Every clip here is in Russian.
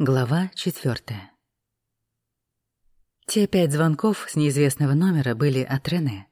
Глава четвертая. Те пять звонков с неизвестного номера были от Рене.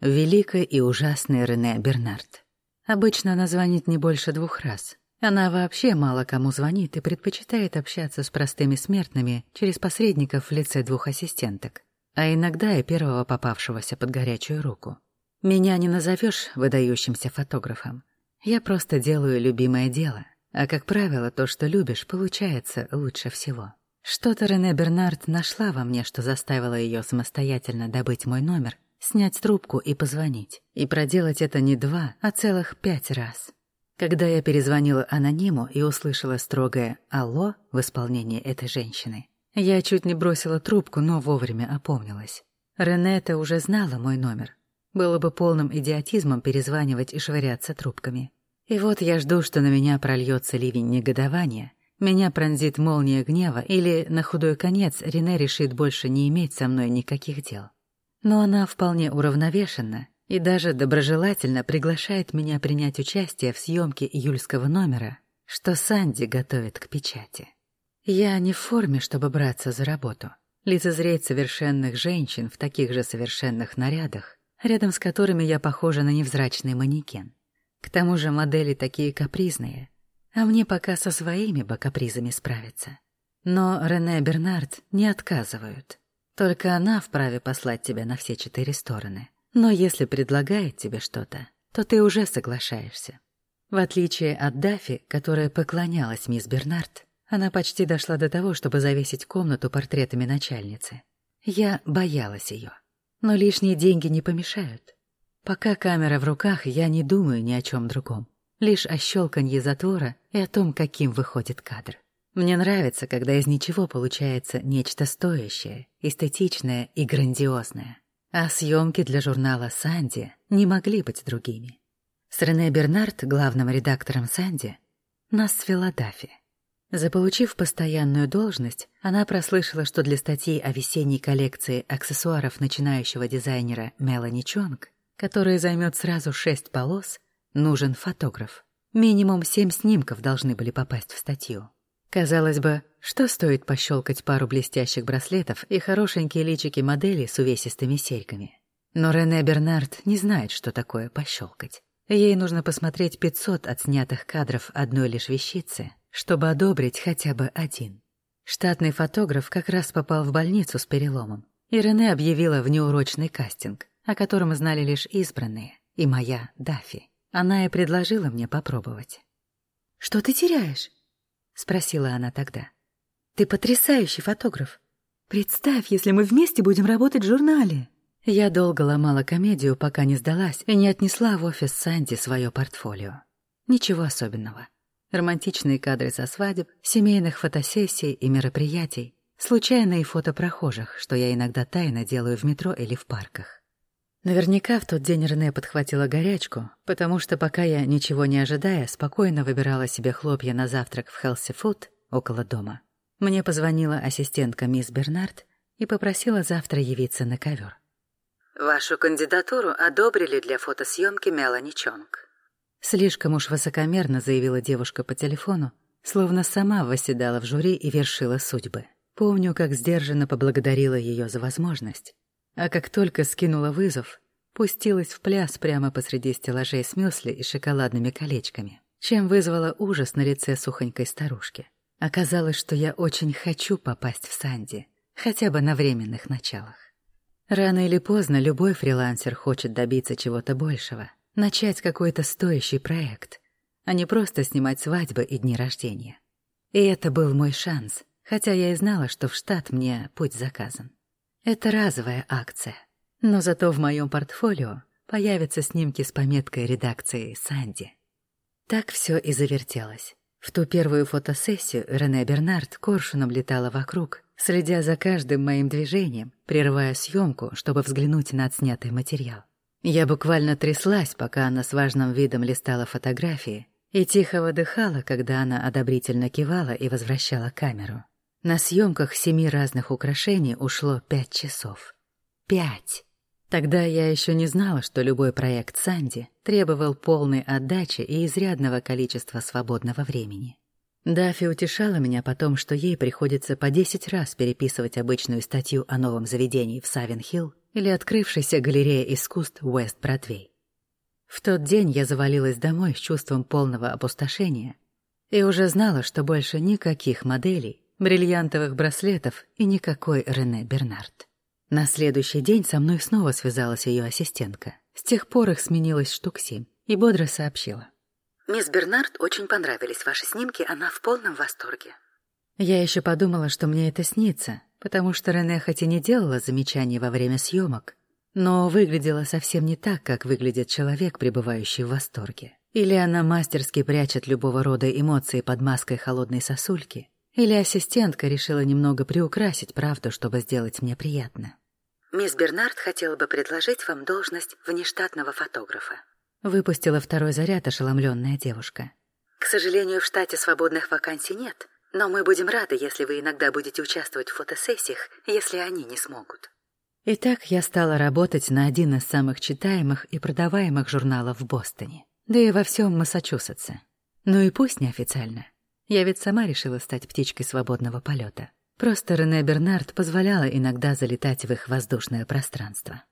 Великая и ужасная Рене Бернард. Обычно она звонит не больше двух раз. Она вообще мало кому звонит и предпочитает общаться с простыми смертными через посредников в лице двух ассистенток, а иногда и первого попавшегося под горячую руку. Меня не назовешь выдающимся фотографом. Я просто делаю любимое дело — а, как правило, то, что любишь, получается лучше всего. Что-то Рене Бернард нашла во мне, что заставило ее самостоятельно добыть мой номер, снять трубку и позвонить. И проделать это не два, а целых пять раз. Когда я перезвонила анониму и услышала строгое «Алло» в исполнении этой женщины, я чуть не бросила трубку, но вовремя опомнилась. Ренета уже знала мой номер. Было бы полным идиотизмом перезванивать и швыряться трубками. И вот я жду, что на меня прольется ливень негодования, меня пронзит молния гнева или, на худой конец, Рене решит больше не иметь со мной никаких дел. Но она вполне уравновешена и даже доброжелательно приглашает меня принять участие в съемке июльского номера, что Санди готовит к печати. Я не в форме, чтобы браться за работу. Лицезреть совершенных женщин в таких же совершенных нарядах, рядом с которыми я похожа на невзрачный манекен. К тому же модели такие капризные, а мне пока со своими бы капризами справиться. Но Рене Бернард не отказывают. Только она вправе послать тебя на все четыре стороны. Но если предлагает тебе что-то, то ты уже соглашаешься. В отличие от Дафи, которая поклонялась мисс Бернард, она почти дошла до того, чтобы завесить комнату портретами начальницы. Я боялась ее. Но лишние деньги не помешают. Пока камера в руках, я не думаю ни о чем другом. Лишь о щелканье затвора и о том, каким выходит кадр. Мне нравится, когда из ничего получается нечто стоящее, эстетичное и грандиозное. А съемки для журнала «Санди» не могли быть другими. С Рене Бернард, главным редактором «Санди», нас свела Дафи. Заполучив постоянную должность, она прослышала, что для статьи о весенней коллекции аксессуаров начинающего дизайнера Мелани Чонг который займет сразу шесть полос, нужен фотограф. Минимум семь снимков должны были попасть в статью. Казалось бы, что стоит пощелкать пару блестящих браслетов и хорошенькие личики модели с увесистыми серьгами. Но Рене Бернард не знает, что такое пощелкать. Ей нужно посмотреть 500 отснятых кадров одной лишь вещицы, чтобы одобрить хотя бы один. Штатный фотограф как раз попал в больницу с переломом, и Рене объявила внеурочный кастинг о котором знали лишь избранные, и моя Дафи. Она и предложила мне попробовать. «Что ты теряешь?» — спросила она тогда. «Ты потрясающий фотограф. Представь, если мы вместе будем работать в журнале». Я долго ломала комедию, пока не сдалась и не отнесла в офис Санди свое портфолио. Ничего особенного. Романтичные кадры со свадеб, семейных фотосессий и мероприятий, случайные фото прохожих, что я иногда тайно делаю в метро или в парках. Наверняка в тот день Рене подхватила горячку, потому что пока я, ничего не ожидая, спокойно выбирала себе хлопья на завтрак в Хелси Фуд около дома. Мне позвонила ассистентка мисс Бернард и попросила завтра явиться на ковер. «Вашу кандидатуру одобрили для фотосъемки Мелани Чонг». Слишком уж высокомерно заявила девушка по телефону, словно сама восседала в жюри и вершила судьбы. Помню, как сдержанно поблагодарила ее за возможность а как только скинула вызов, пустилась в пляс прямо посреди стеллажей с мюсли и шоколадными колечками, чем вызвала ужас на лице сухонькой старушки. Оказалось, что я очень хочу попасть в Санди, хотя бы на временных началах. Рано или поздно любой фрилансер хочет добиться чего-то большего, начать какой-то стоящий проект, а не просто снимать свадьбы и дни рождения. И это был мой шанс, хотя я и знала, что в штат мне путь заказан. Это разовая акция. Но зато в моем портфолио появятся снимки с пометкой редакции «Санди». Так все и завертелось. В ту первую фотосессию Рене Бернард коршуном летала вокруг, следя за каждым моим движением, прерывая съемку, чтобы взглянуть на отснятый материал. Я буквально тряслась, пока она с важным видом листала фотографии, и тихо выдыхала, когда она одобрительно кивала и возвращала камеру. На съемках семи разных украшений ушло пять часов. Пять! Тогда я еще не знала, что любой проект Санди требовал полной отдачи и изрядного количества свободного времени. Даффи утешала меня потом, что ей приходится по десять раз переписывать обычную статью о новом заведении в Савин-Хилл или открывшейся галерее искусств Уэст-Бродвей. В тот день я завалилась домой с чувством полного опустошения и уже знала, что больше никаких моделей, бриллиантовых браслетов и никакой Рене Бернард. На следующий день со мной снова связалась ее ассистентка. С тех пор их сменилось штук семь, и бодро сообщила. Мисс Бернард очень понравились ваши снимки, она в полном восторге. Я еще подумала, что мне это снится, потому что Рене хоть и не делала замечаний во время съемок, но выглядела совсем не так, как выглядит человек, пребывающий в восторге. Или она мастерски прячет любого рода эмоции под маской холодной сосульки, или ассистентка решила немного приукрасить правду, чтобы сделать мне приятно. Мисс Бернард хотела бы предложить вам должность внештатного фотографа. Выпустила второй заряд ошеломленная девушка. К сожалению, в штате свободных вакансий нет, но мы будем рады, если вы иногда будете участвовать в фотосессиях, если они не смогут. Итак, я стала работать на один из самых читаемых и продаваемых журналов в Бостоне, да и во всем Массачусетсе. Ну и пусть неофициально. Я ведь сама решила стать птичкой свободного полета. Просто Рене Бернард позволяла иногда залетать в их воздушное пространство.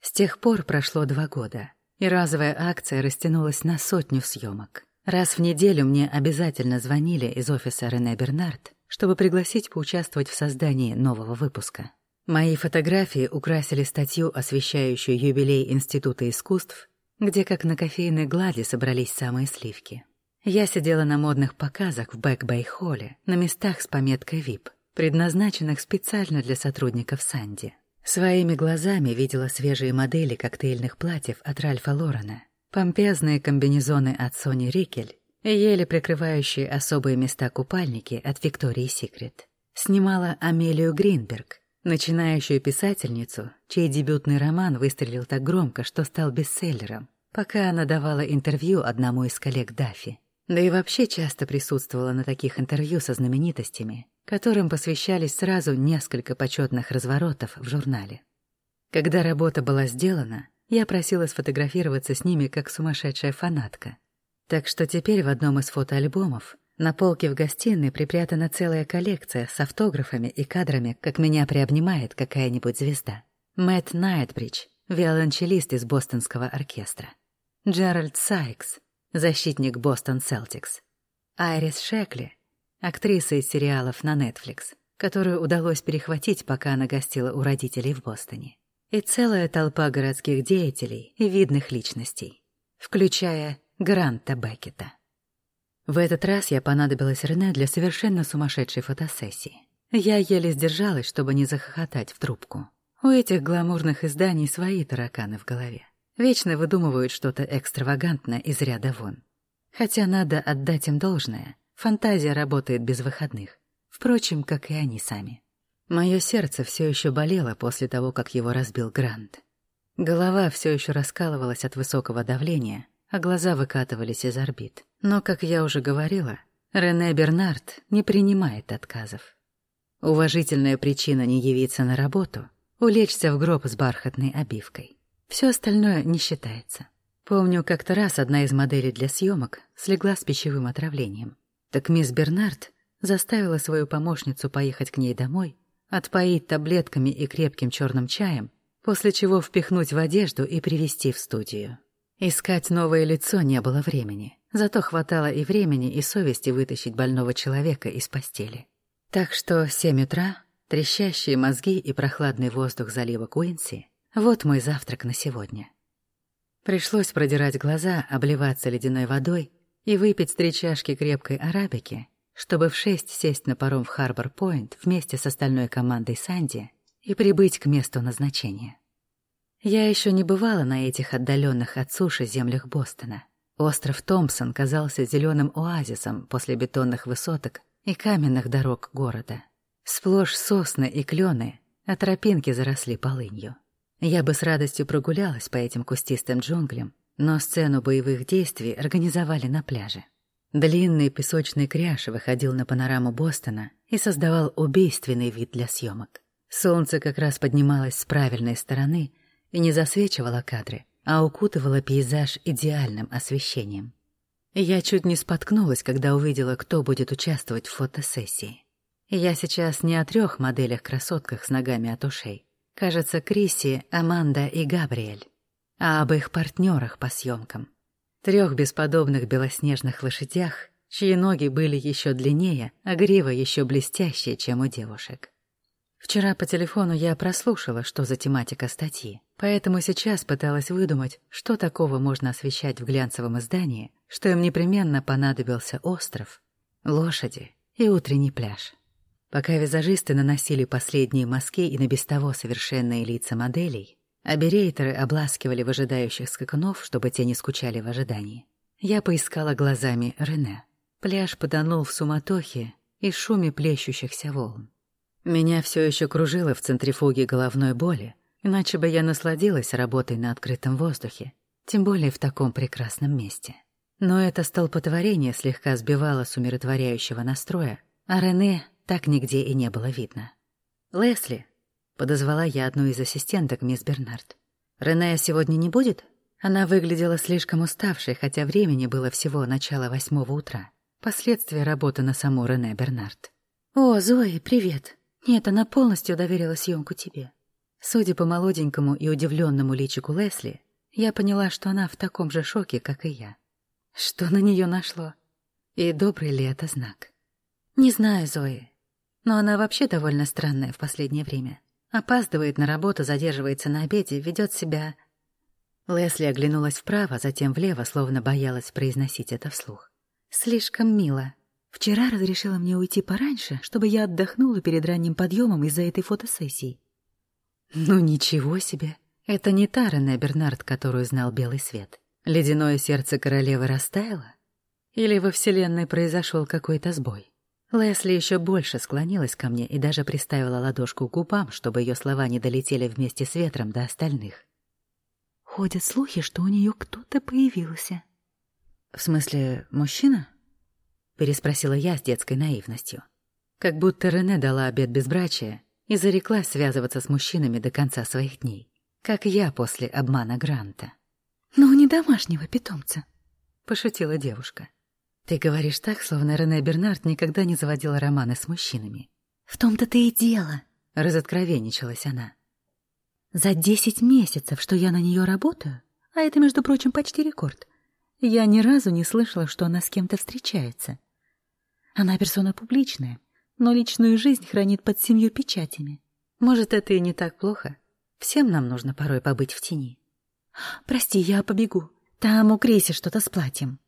С тех пор прошло два года, и разовая акция растянулась на сотню съемок. Раз в неделю мне обязательно звонили из офиса Рене Бернард, чтобы пригласить поучаствовать в создании нового выпуска. Мои фотографии украсили статью, освещающую юбилей Института искусств, где как на кофейной глади собрались самые сливки. Я сидела на модных показах в Бэк-Бэй-холле, на местах с пометкой VIP, предназначенных специально для сотрудников Санди. Своими глазами видела свежие модели коктейльных платьев от Ральфа Лорена, помпезные комбинезоны от Сони Рикель и еле прикрывающие особые места купальники от Виктории Секрет. Снимала Амелию Гринберг, начинающую писательницу, чей дебютный роман выстрелил так громко, что стал бестселлером, пока она давала интервью одному из коллег Даффи. Да и вообще часто присутствовала на таких интервью со знаменитостями, которым посвящались сразу несколько почетных разворотов в журнале. Когда работа была сделана, я просила сфотографироваться с ними как сумасшедшая фанатка. Так что теперь в одном из фотоальбомов на полке в гостиной припрятана целая коллекция с автографами и кадрами, как меня приобнимает какая-нибудь звезда. Мэтт Найтбридж, виолончелист из бостонского оркестра. Джеральд Сайкс, защитник Бостон Селтикс. Айрис Шекли, актриса из сериалов на Netflix, которую удалось перехватить, пока она гостила у родителей в Бостоне. И целая толпа городских деятелей и видных личностей, включая Гранта Беккета. В этот раз я понадобилась Рене для совершенно сумасшедшей фотосессии. Я еле сдержалась, чтобы не захохотать в трубку. У этих гламурных изданий свои тараканы в голове. Вечно выдумывают что-то экстравагантное из ряда вон. Хотя надо отдать им должное. Фантазия работает без выходных. Впрочем, как и они сами. Мое сердце все еще болело после того, как его разбил Грант. Голова все еще раскалывалась от высокого давления, а глаза выкатывались из орбит. Но, как я уже говорила, Рене Бернард не принимает отказов. Уважительная причина не явиться на работу — улечься в гроб с бархатной обивкой. Все остальное не считается. Помню, как-то раз одна из моделей для съемок слегла с пищевым отравлением. Так мисс Бернард заставила свою помощницу поехать к ней домой, отпоить таблетками и крепким черным чаем, после чего впихнуть в одежду и привезти в студию. Искать новое лицо не было времени, зато хватало и времени, и совести вытащить больного человека из постели. Так что семь утра, трещащие мозги и прохладный воздух залива Куинси — вот мой завтрак на сегодня. Пришлось продирать глаза, обливаться ледяной водой и выпить три чашки крепкой арабики, чтобы в шесть сесть на паром в Харбор-Пойнт вместе с остальной командой Санди и прибыть к месту назначения. Я еще не бывала на этих отдаленных от суши землях Бостона. Остров Томпсон казался зеленым оазисом после бетонных высоток и каменных дорог города. Сплошь сосны и клены, а тропинки заросли полынью. Я бы с радостью прогулялась по этим кустистым джунглям, но сцену боевых действий организовали на пляже. Длинный песочный кряж выходил на панораму Бостона и создавал убийственный вид для съемок. Солнце как раз поднималось с правильной стороны и не засвечивало кадры, а укутывало пейзаж идеальным освещением. Я чуть не споткнулась, когда увидела, кто будет участвовать в фотосессии. Я сейчас не о трех моделях-красотках с ногами от ушей. Кажется, Криси, Аманда и Габриэль. А об их партнерах по съемкам. Трех бесподобных белоснежных лошадях, чьи ноги были еще длиннее, а грива еще блестящее, чем у девушек. Вчера по телефону я прослушала, что за тематика статьи, поэтому сейчас пыталась выдумать, что такого можно освещать в глянцевом издании, что им непременно понадобился остров, лошади и утренний пляж. Пока визажисты наносили последние мазки и на без того совершенные лица моделей, а берейтеры обласкивали выжидающих скакунов, чтобы те не скучали в ожидании, я поискала глазами Рене. Пляж потонул в суматохе и шуме плещущихся волн. Меня все еще кружило в центрифуге головной боли, иначе бы я насладилась работой на открытом воздухе, тем более в таком прекрасном месте. Но это столпотворение слегка сбивало с умиротворяющего настроя, а Рене так нигде и не было видно. «Лесли», — подозвала я одну из ассистенток, мисс Бернард. «Рене сегодня не будет?» Она выглядела слишком уставшей, хотя времени было всего начало восьмого утра. Последствия работы на саму Рене Бернард. «О, Зои, привет!» Нет, она полностью доверила съемку тебе. Судя по молоденькому и удивленному личику Лесли, я поняла, что она в таком же шоке, как и я. Что на нее нашло? И добрый ли это знак? Не знаю, Зои. Но она вообще довольно странная в последнее время. Опаздывает на работу, задерживается на обеде, ведет себя... Лесли оглянулась вправо, затем влево, словно боялась произносить это вслух. Слишком мило. Вчера разрешила мне уйти пораньше, чтобы я отдохнула перед ранним подъемом из-за этой фотосессии. Ну ничего себе. Это не та Рене Бернард, которую знал Белый Свет. Ледяное сердце королевы растаяло? Или во Вселенной произошел какой-то сбой? Лесли еще больше склонилась ко мне и даже приставила ладошку к губам, чтобы ее слова не долетели вместе с ветром до остальных. Ходят слухи, что у нее кто-то появился. В смысле, мужчина? переспросила я с детской наивностью. Как будто Рене дала обет безбрачия и зареклась связываться с мужчинами до конца своих дней, как я после обмана Гранта. «Ну, не домашнего питомца», — пошутила девушка. «Ты говоришь так, словно Рене Бернард никогда не заводила романы с мужчинами». «В том-то ты и дело», — разоткровенничалась она. «За десять месяцев, что я на нее работаю, а это, между прочим, почти рекорд, я ни разу не слышала, что она с кем-то встречается. Она персона публичная, но личную жизнь хранит под семью печатями. Может, это и не так плохо. Всем нам нужно порой побыть в тени. «Прости, я побегу. Там у Криси что-то с платьем».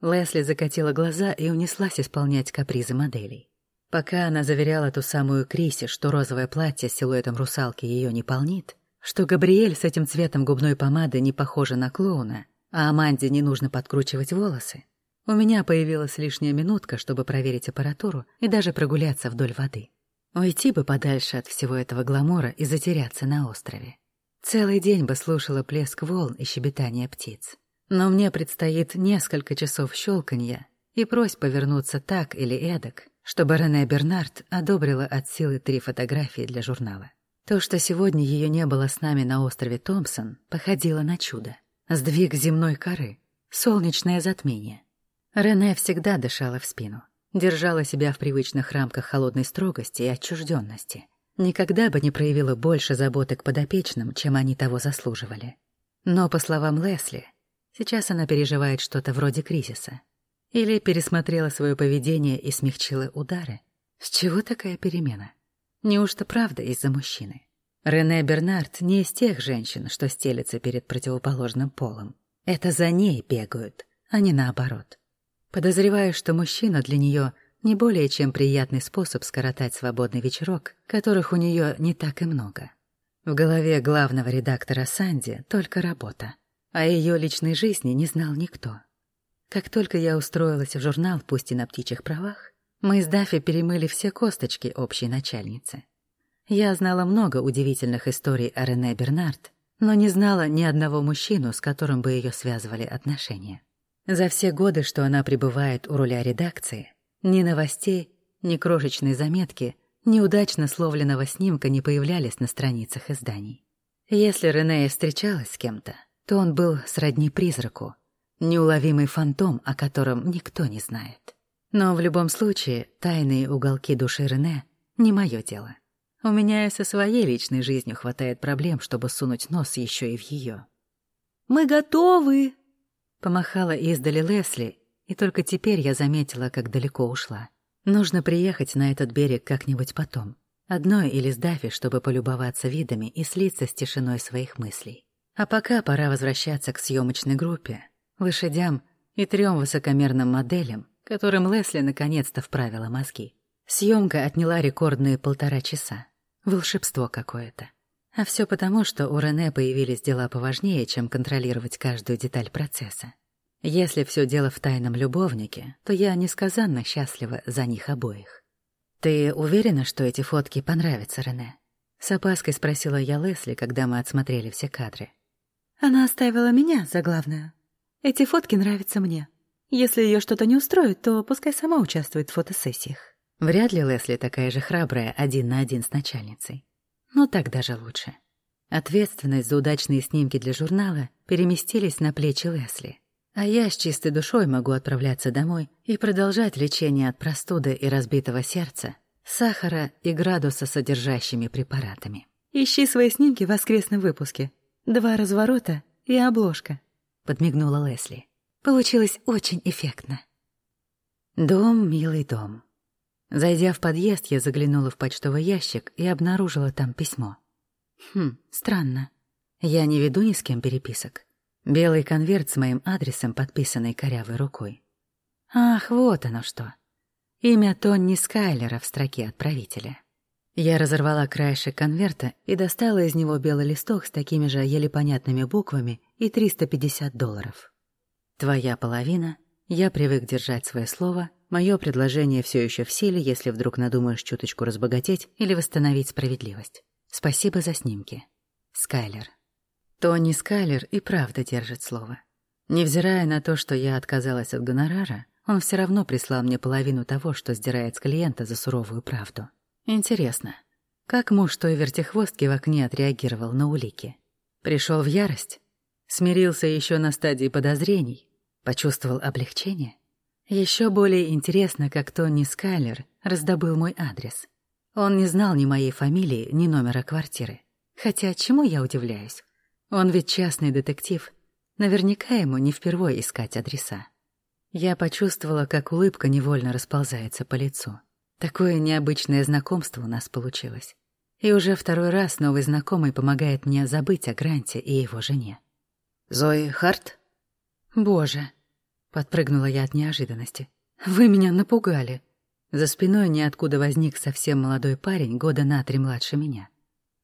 Лесли закатила глаза и унеслась исполнять капризы моделей. Пока она заверяла ту самую Криси, что розовое платье с силуэтом русалки ее не полнит, что Габриэль с этим цветом губной помады не похожа на клоуна, а Аманде не нужно подкручивать волосы, у меня появилась лишняя минутка, чтобы проверить аппаратуру и даже прогуляться вдоль воды. Уйти бы подальше от всего этого гламура и затеряться на острове. Целый день бы слушала плеск волн и щебетание птиц. Но мне предстоит несколько часов щелканья и просьб повернуться так или эдак, чтобы Рене Бернард одобрила от силы три фотографии для журнала. То, что сегодня ее не было с нами на острове Томпсон, походило на чудо. Сдвиг земной коры, солнечное затмение — Рене всегда дышала в спину, держала себя в привычных рамках холодной строгости и отчужденности. Никогда бы не проявила больше заботы к подопечным, чем они того заслуживали. Но, по словам Лесли, сейчас она переживает что-то вроде кризиса. Или пересмотрела свое поведение и смягчила удары. С чего такая перемена? Неужто правда из-за мужчины? Рене Бернард не из тех женщин, что стелятся перед противоположным полом. Это за ней бегают, а не наоборот. Подозреваю, что мужчина для нее не более чем приятный способ скоротать свободный вечерок, которых у нее не так и много. В голове главного редактора Санди только работа, а ее личной жизни не знал никто. Как только я устроилась в журнал, пусть и на птичьих правах, мы с Даффи перемыли все косточки общей начальницы. Я знала много удивительных историй о Рене Бернард, но не знала ни одного мужчину, с которым бы ее связывали отношения. За все годы, что она пребывает у руля редакции, ни новостей, ни крошечной заметки, ни удачно словленного снимка не появлялись на страницах изданий. Если Рене встречалась с кем-то, то он был сродни призраку, Неуловимый фантом, о котором никто не знает. Но в любом случае, тайные уголки души Рене — не мое дело. У меня и со своей личной жизнью хватает проблем, чтобы сунуть нос еще и в ее. «Мы готовы!» — помахала издали Лесли, и только теперь я заметила, как далеко ушла. Нужно приехать на этот берег как-нибудь потом. Одной или с Дафи, чтобы полюбоваться видами и слиться с тишиной своих мыслей. А пока пора возвращаться к съемочной группе, лошадям и трем высокомерным моделям, которым Лесли наконец-то вправила мозги. Съемка отняла рекордные полтора часа. Волшебство какое-то. А все потому, что у Рене появились дела поважнее, чем контролировать каждую деталь процесса. Если все дело в тайном любовнике, то я несказанно счастлива за них обоих. «Ты уверена, что эти фотки понравятся Рене?» С опаской спросила я Лесли, когда мы отсмотрели все кадры. «Она оставила меня за главное. Эти фотки нравятся мне. Если ее что-то не устроит, то пускай сама участвует в фотосессиях». Вряд ли Лесли такая же храбрая один на один с начальницей. Но так даже лучше. Ответственность за удачные снимки для журнала переместились на плечи Лесли. А я с чистой душой могу отправляться домой и продолжать лечение от простуды и разбитого сердца, сахара и градуса содержащими препаратами. «Ищи свои снимки в воскресном выпуске. Два разворота и обложка», — подмигнула Лесли. Получилось очень эффектно. Дом, милый дом. Зайдя в подъезд, я заглянула в почтовый ящик и обнаружила там письмо. Хм, странно. Я не веду ни с кем переписок. Белый конверт с моим адресом, подписанный корявой рукой. Ах, вот оно что. Имя Тонни Скайлера в строке отправителя. Я разорвала краешек конверта и достала из него белый листок с такими же еле понятными буквами и 350 долларов. Твоя половина, я привык держать свое слово, мое предложение все еще в силе, если вдруг надумаешь чуточку разбогатеть или восстановить справедливость. Спасибо за снимки. Скайлер. Тони Скайлер и правда держит слово. Невзирая на то, что я отказалась от гонорара, он все равно прислал мне половину того, что сдирает с клиента за суровую правду. Интересно, как муж той вертихвостки в окне отреагировал на улики? Пришел в ярость? Смирился еще на стадии подозрений? Почувствовал облегчение? Еще более интересно, как Тони Скайлер раздобыл мой адрес. Он не знал ни моей фамилии, ни номера квартиры. Хотя чему я удивляюсь? Он ведь частный детектив. Наверняка ему не впервой искать адреса. Я почувствовала, как улыбка невольно расползается по лицу. Такое необычное знакомство у нас получилось. И уже второй раз новый знакомый помогает мне забыть о Гранте и его жене. «Зои Харт?» «Боже!» — подпрыгнула я от неожиданности. «Вы меня напугали!» За спиной ниоткуда возник совсем молодой парень, года на три младше меня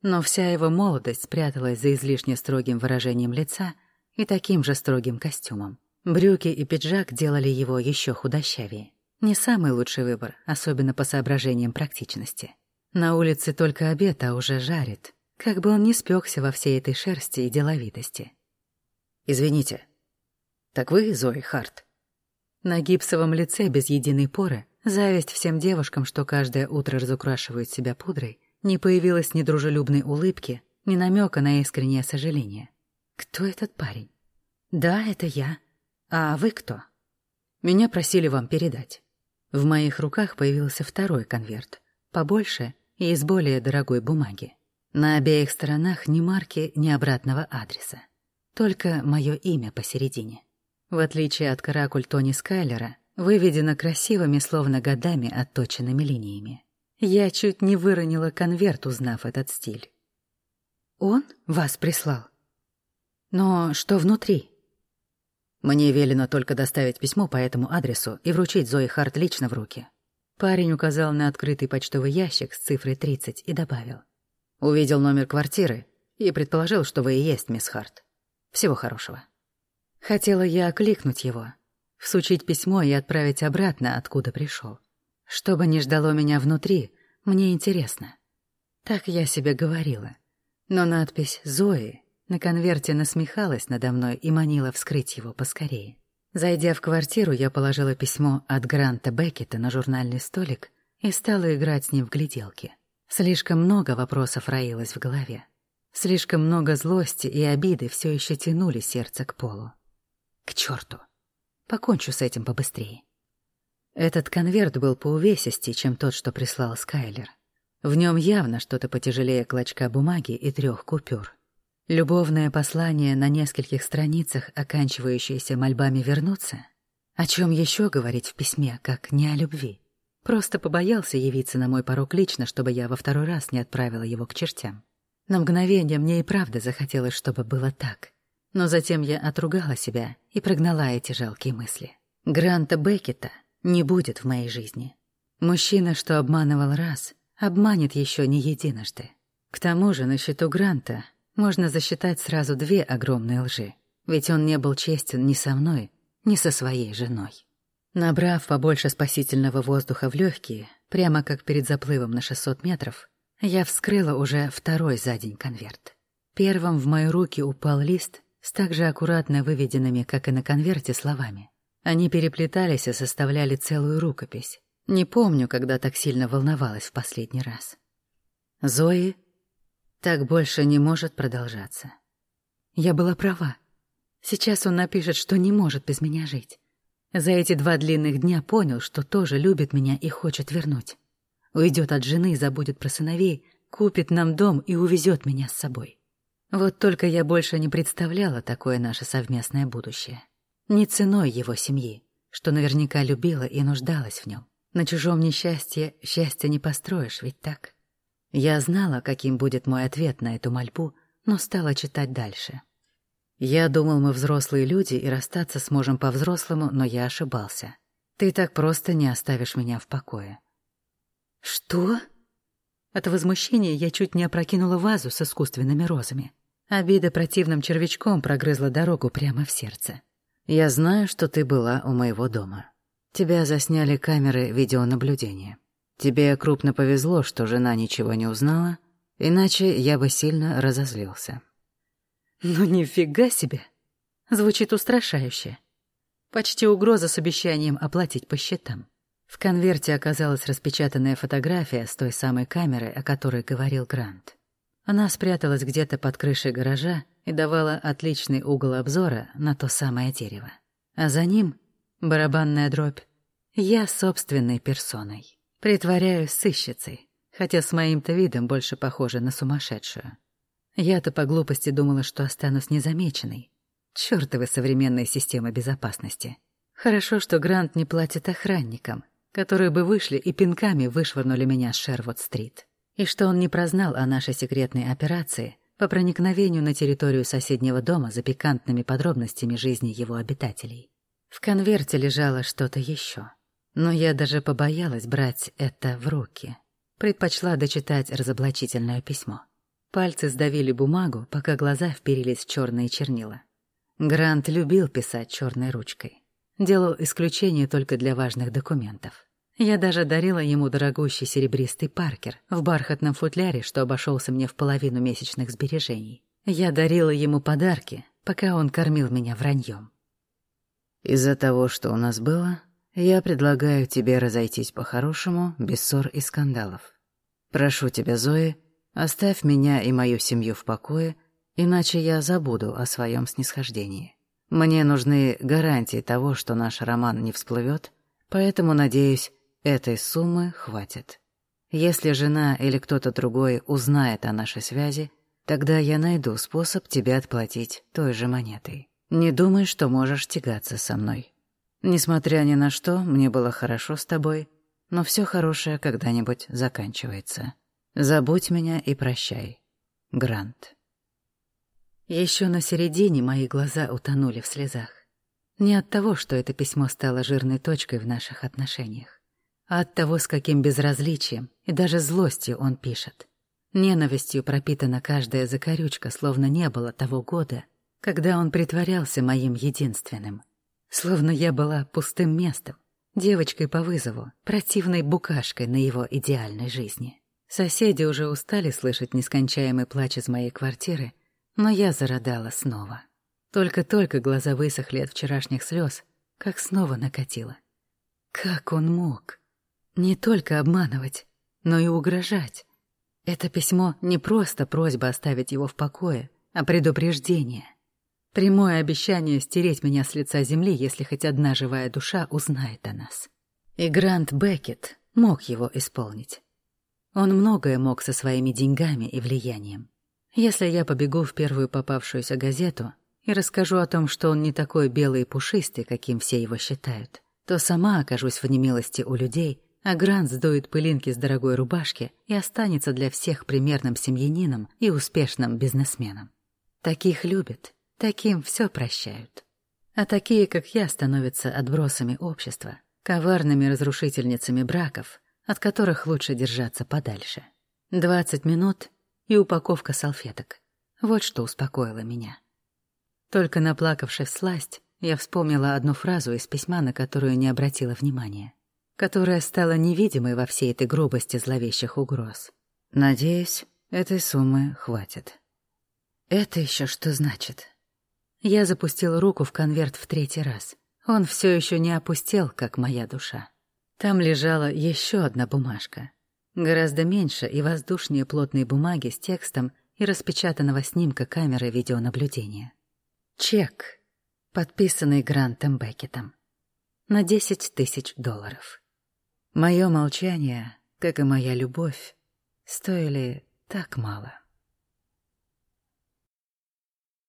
но вся его молодость спряталась за излишне строгим выражением лица и таким же строгим костюмом. Брюки и пиджак делали его еще худощавее. Не самый лучший выбор, особенно по соображениям практичности. На улице только обед, а уже жарит. Как бы он не спекся во всей этой шерсти и деловитости. «Извините, так вы Зои Харт?» На гипсовом лице без единой поры зависть всем девушкам, что каждое утро разукрашивают себя пудрой, не появилось ни дружелюбной улыбки, ни намека на искреннее сожаление. Кто этот парень? Да, это я. А вы кто? Меня просили вам передать. В моих руках появился второй конверт, побольше и из более дорогой бумаги. На обеих сторонах ни марки, ни обратного адреса. Только мое имя посередине. В отличие от каракуль Тони Скайлера, выведено красивыми, словно годами отточенными линиями. Я чуть не выронила конверт, узнав этот стиль. Он вас прислал? Но что внутри? Мне велено только доставить письмо по этому адресу и вручить Зои Харт лично в руки. Парень указал на открытый почтовый ящик с цифрой 30 и добавил. Увидел номер квартиры и предположил, что вы и есть мисс Харт. Всего хорошего. Хотела я окликнуть его, всучить письмо и отправить обратно, откуда пришел. Что бы ни ждало меня внутри, мне интересно. Так я себе говорила. Но надпись «Зои» на конверте насмехалась надо мной и манила вскрыть его поскорее. Зайдя в квартиру, я положила письмо от Гранта Беккета на журнальный столик и стала играть с ним в гляделки. Слишком много вопросов роилось в голове. Слишком много злости и обиды все еще тянули сердце к полу. К черту. Покончу с этим побыстрее. Этот конверт был поувесистее, чем тот, что прислал Скайлер. В нем явно что-то потяжелее клочка бумаги и трех купюр. Любовное послание на нескольких страницах, оканчивающееся мольбами вернуться? О чем еще говорить в письме, как не о любви? Просто побоялся явиться на мой порог лично, чтобы я во второй раз не отправила его к чертям. На мгновение мне и правда захотелось, чтобы было так. Но затем я отругала себя и прогнала эти жалкие мысли. Гранта Беккета не будет в моей жизни. Мужчина, что обманывал раз, обманет еще не единожды. К тому же на счету Гранта можно засчитать сразу две огромные лжи, ведь он не был честен ни со мной, ни со своей женой. Набрав побольше спасительного воздуха в легкие, прямо как перед заплывом на 600 метров, я вскрыла уже второй за день конверт. Первым в мои руки упал лист с так же аккуратно выведенными, как и на конверте, словами. Они переплетались и составляли целую рукопись. Не помню, когда так сильно волновалась в последний раз. Зои так больше не может продолжаться. Я была права. Сейчас он напишет, что не может без меня жить. За эти два длинных дня понял, что тоже любит меня и хочет вернуть. Уйдет от жены, забудет про сыновей, купит нам дом и увезет меня с собой. Вот только я больше не представляла такое наше совместное будущее. Не ценой его семьи, что наверняка любила и нуждалась в нем. На чужом несчастье счастья не построишь, ведь так? Я знала, каким будет мой ответ на эту мольбу, но стала читать дальше. Я думал, мы взрослые люди и расстаться сможем по-взрослому, но я ошибался. Ты так просто не оставишь меня в покое. Что? От возмущения я чуть не опрокинула вазу с искусственными розами. Обида противным червячком прогрызла дорогу прямо в сердце. Я знаю, что ты была у моего дома. Тебя засняли камеры видеонаблюдения. Тебе крупно повезло, что жена ничего не узнала, иначе я бы сильно разозлился. Ну нифига себе. Звучит устрашающе. Почти угроза с обещанием оплатить по счетам. В конверте оказалась распечатанная фотография с той самой камеры, о которой говорил Грант. Она спряталась где-то под крышей гаража и давала отличный угол обзора на то самое дерево. А за ним — барабанная дробь. Я собственной персоной. Притворяюсь сыщицей, хотя с моим-то видом больше похожа на сумасшедшую. Я-то по глупости думала, что останусь незамеченной. Чёртовы современные системы безопасности. Хорошо, что Грант не платит охранникам, которые бы вышли и пинками вышвырнули меня с Шервуд-стрит. И что он не прознал о нашей секретной операции по проникновению на территорию соседнего дома за пикантными подробностями жизни его обитателей. В конверте лежало что-то еще. Но я даже побоялась брать это в руки. Предпочла дочитать разоблачительное письмо. Пальцы сдавили бумагу, пока глаза вперились в черные чернила. Грант любил писать черной ручкой. Делал исключение только для важных документов. Я даже дарила ему дорогущий серебристый паркер в бархатном футляре, что обошелся мне в половину месячных сбережений. Я дарила ему подарки, пока он кормил меня враньем. Из-за того, что у нас было, я предлагаю тебе разойтись по-хорошему, без ссор и скандалов. Прошу тебя, Зои, оставь меня и мою семью в покое, иначе я забуду о своем снисхождении. Мне нужны гарантии того, что наш роман не всплывет, поэтому, надеюсь, этой суммы хватит. Если жена или кто-то другой узнает о нашей связи, тогда я найду способ тебе отплатить той же монетой. Не думай, что можешь тягаться со мной. Несмотря ни на что, мне было хорошо с тобой, но все хорошее когда-нибудь заканчивается. Забудь меня и прощай. Грант. Еще на середине мои глаза утонули в слезах. Не от того, что это письмо стало жирной точкой в наших отношениях, а от того, с каким безразличием и даже злостью он пишет. Ненавистью пропитана каждая закорючка, словно не было того года, когда он притворялся моим единственным — Словно я была пустым местом, девочкой по вызову, противной букашкой на его идеальной жизни. Соседи уже устали слышать нескончаемый плач из моей квартиры, но я зарыдала снова. Только-только глаза высохли от вчерашних слез, как снова накатило. Как он мог? Не только обманывать, но и угрожать. Это письмо не просто просьба оставить его в покое, а предупреждение. Прямое обещание стереть меня с лица земли, если хоть одна живая душа узнает о нас. И Грант Беккет мог его исполнить. Он многое мог со своими деньгами и влиянием. Если я побегу в первую попавшуюся газету и расскажу о том, что он не такой белый и пушистый, каким все его считают, то сама окажусь в немилости у людей, а Грант сдует пылинки с дорогой рубашки и останется для всех примерным семьянином и успешным бизнесменом. Таких любят, таким все прощают. А такие, как я, становятся отбросами общества, коварными разрушительницами браков, от которых лучше держаться подальше. Двадцать минут и упаковка салфеток. Вот что успокоило меня. Только наплакавшись сласть, я вспомнила одну фразу из письма, на которую не обратила внимания, которая стала невидимой во всей этой грубости зловещих угроз. Надеюсь, этой суммы хватит. Это еще что значит? Я запустила руку в конверт в третий раз. Он все еще не опустел, как моя душа. Там лежала еще одна бумажка. Гораздо меньше и воздушнее плотной бумаги с текстом и распечатанного снимка камеры видеонаблюдения. Чек, подписанный Грантом Беккетом. На 10 тысяч долларов. Мое молчание, как и моя любовь, стоили так мало.